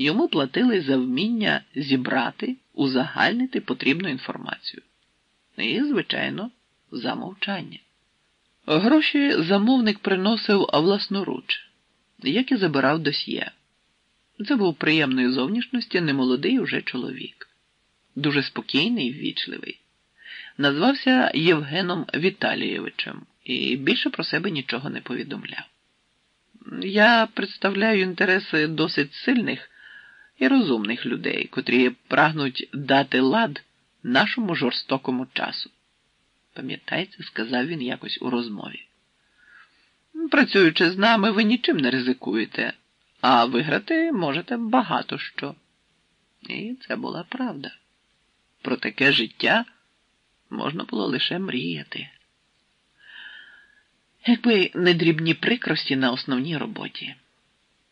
Йому платили за вміння зібрати, узагальнити потрібну інформацію. І, звичайно, за мовчання. Гроші замовник приносив власноруч, як і забирав досьє. Це був приємної зовнішності немолодий уже чоловік, дуже спокійний і ввічливий. Назвався Євгеном Віталійовичем і більше про себе нічого не повідомляв. Я представляю інтереси досить сильних і розумних людей, котрі прагнуть дати лад нашому жорстокому часу. Пам'ятаєте, сказав він якось у розмові. Працюючи з нами, ви нічим не ризикуєте, а виграти можете багато що. І це була правда. Про таке життя можна було лише мріяти. Якби не дрібні прикрості на основній роботі,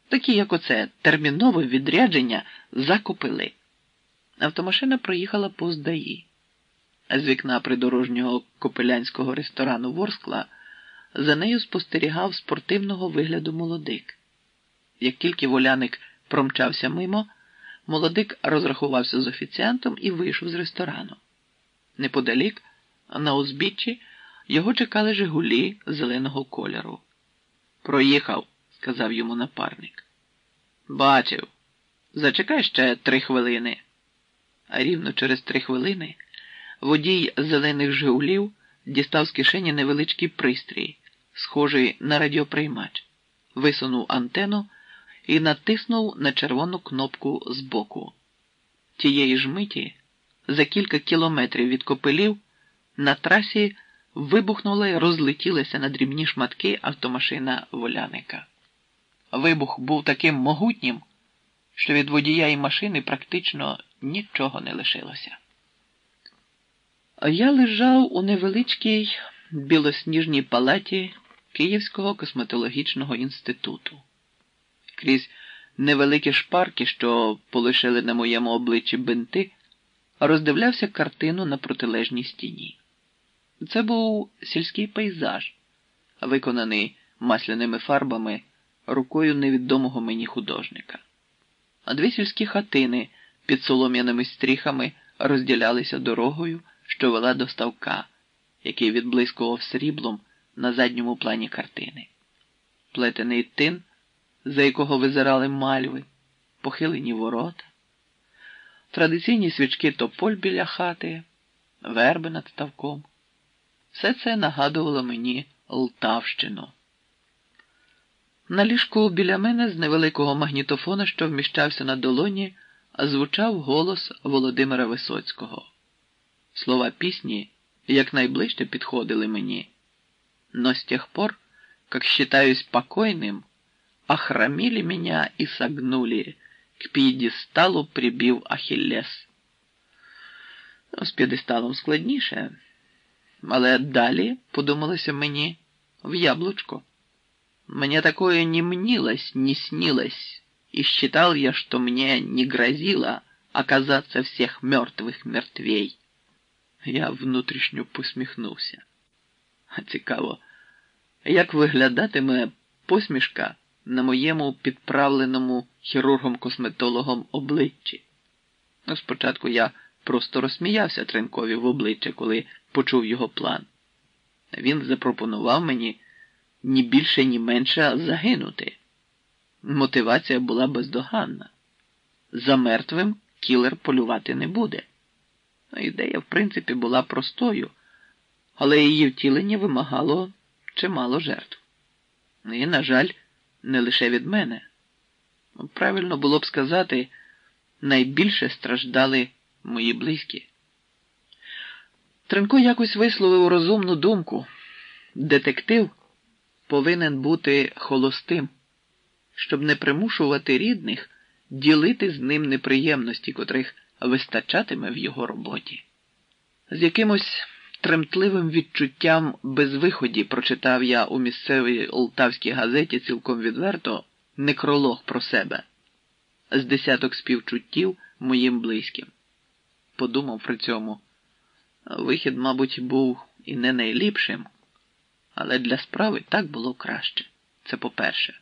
такі, як оце термінове відрядження закупили. Автомашина проїхала повз ДАІ. З вікна придорожнього копелянського ресторану Ворскла за нею спостерігав спортивного вигляду молодик. Як тільки воляник промчався мимо, молодик розрахувався з офіціантом і вийшов з ресторану. Неподалік, на узбіччі, його чекали Жигулі зеленого кольору. Проїхав, сказав йому напарник. Бачив. Зачекай ще три хвилини. А рівно через три хвилини водій зелених Жигулів дістав з кишені невеличкий пристрій, схожий на радіоприймач, висунув антенну і натиснув на червону кнопку збоку. Тієї ж миті, за кілька кілометрів від копелів, на трасі вибухнула і розлетілася на дрібні шматки автомашина воляника. Вибух був таким могутнім, що від водія і машини практично нічого не лишилося. Я лежав у невеличкій білосніжній палаті Київського косметологічного інституту. Крізь невеликі шпарки, що полишили на моєму обличчі бинти, роздивлявся картину на протилежній стіні. Це був сільський пейзаж, виконаний масляними фарбами рукою невідомого мені художника. А дві сільські хатини під солом'яними стріхами розділялися дорогою, що вела до ставка, який відблискував сріблом на задньому плані картини. Плетений тин, за якого визирали мальви, похилені ворота, традиційні свічки тополь біля хати, верби над ставком. Все це нагадувало мені Лтавщину. На ліжку біля мене з невеликого магнітофона, що вміщався на долоні, звучав голос Володимира Висоцького. Слова пісні якнайближче підходили мені. Но с тех пор, как считаюсь покойным, охрамили меня и согнули, к пьедесталу прибив Ахиллес. Ну, з п'єдесталом складніше, але далі подумалося мені в яблочко. Мне такое не мнилось, не снилось, и считал я, что мне не грозило оказаться всех мертвых мертвей. Я внутрішньо посміхнувся. Цікаво, як виглядатиме посмішка на моєму підправленому хірургом-косметологом обличчі? Ну, спочатку я просто розсміявся Тренкові в обличчя, коли почув його план. Він запропонував мені ні більше, ні менше загинути. Мотивація була бездоганна. За мертвим кілер полювати не буде. Ідея, в принципі, була простою, але її втілення вимагало чимало жертв. І, на жаль, не лише від мене. Правильно було б сказати, найбільше страждали мої близькі. Тренко якось висловив розумну думку. Детектив повинен бути холостим, щоб не примушувати рідних ділити з ним неприємності, котрих вистачатиме в його роботі. З якимось тремтливим відчуттям безвиході прочитав я у місцевій Олтавській газеті цілком відверто некролог про себе з десяток співчуттів моїм близьким. Подумав при цьому. Вихід, мабуть, був і не найліпшим, але для справи так було краще. Це по-перше.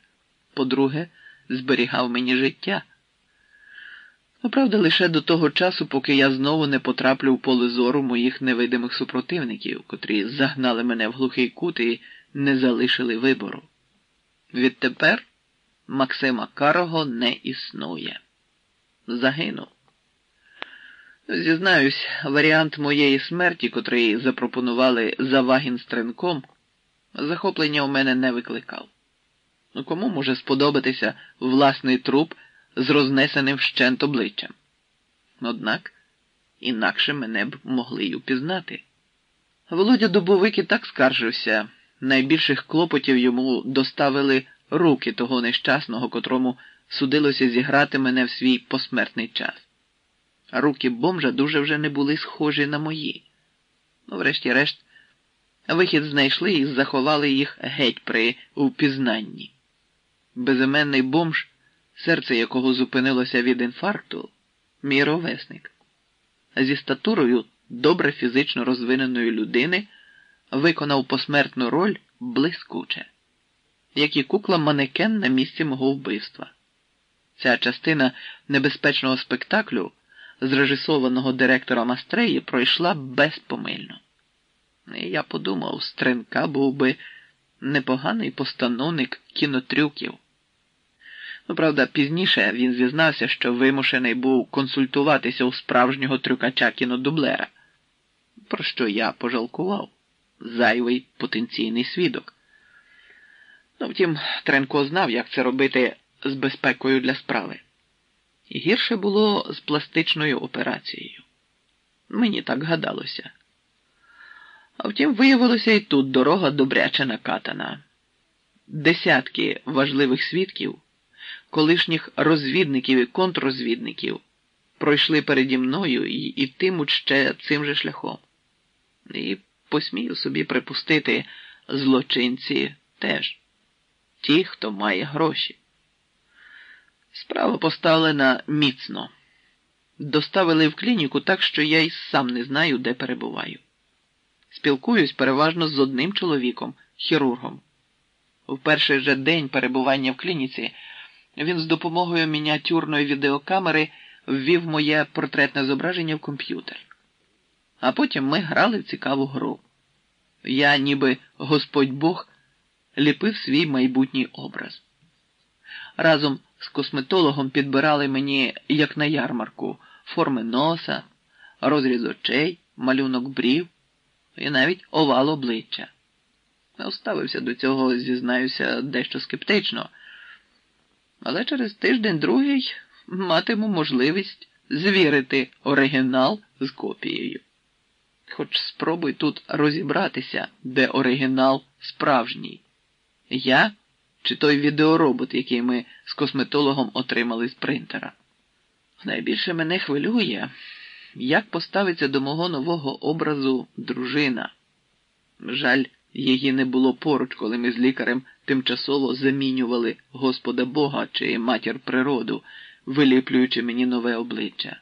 По-друге, зберігав мені життя. Ну, правда, лише до того часу, поки я знову не потраплю в поле зору моїх невидимих супротивників, котрі загнали мене в глухий кут і не залишили вибору. Відтепер Максима Карого не існує. Загинув. Зізнаюсь, варіант моєї смерті, котрий запропонували Завагін з тренком, захоплення у мене не викликав. Ну, кому може сподобатися власний труп з рознесеним вщент обличчям? Однак інакше мене б могли й упізнати. Володя Дубовик і так скаржився. Найбільших клопотів йому доставили руки того нещасного, котрому судилося зіграти мене в свій посмертний час. Руки бомжа дуже вже не були схожі на мої. Ну, врешті-решт, вихід знайшли і заховали їх геть при впізнанні. Безіменний бомж, серце якого зупинилося від інфаркту, мій ровесник. Зі статурою добре фізично розвиненої людини виконав посмертну роль блискуче, як і кукла манекен на місці мого вбивства. Ця частина небезпечного спектаклю, зрежисованого директором Астреї, пройшла безпомильно. Я подумав, Стренка був би непоганий постановник кінотрюків. Ну, правда, пізніше він зізнався, що вимушений був консультуватися у справжнього трюкача кінодублера, про що я пожалкував зайвий потенційний свідок. Ну, втім, Тренко знав, як це робити з безпекою для справи. Гірше було з пластичною операцією. Мені так гадалося. А втім, виявилося і тут дорога добряче накатана. Десятки важливих свідків, колишніх розвідників і контррозвідників пройшли переді мною і ітимуть ще цим же шляхом. І посмію собі припустити, злочинці теж ті, хто має гроші. Справа поставлена міцно. Доставили в клініку так, що я й сам не знаю, де перебуваю. Спілкуюсь переважно з одним чоловіком, хірургом. В перший же день перебування в клініці він з допомогою мініатюрної відеокамери ввів моє портретне зображення в комп'ютер. А потім ми грали в цікаву гру. Я, ніби Господь Бог, ліпив свій майбутній образ. Разом з косметологом підбирали мені, як на ярмарку, форми носа, розріз очей, малюнок брів і навіть овал обличчя. Ставився до цього, зізнаюся, дещо скептично, але через тиждень другий матиму можливість звірити оригінал з копією. Хоч спробуй тут розібратися, де оригінал справжній. Я чи той відеоробот, який ми з косметологом отримали з принтера. Найбільше мене хвилює, як поставиться до мого нового образу дружина. Жаль, її не було поруч, коли ми з лікарем тимчасово замінювали Господа Бога чи матір природу, виліплюючи мені нове обличчя.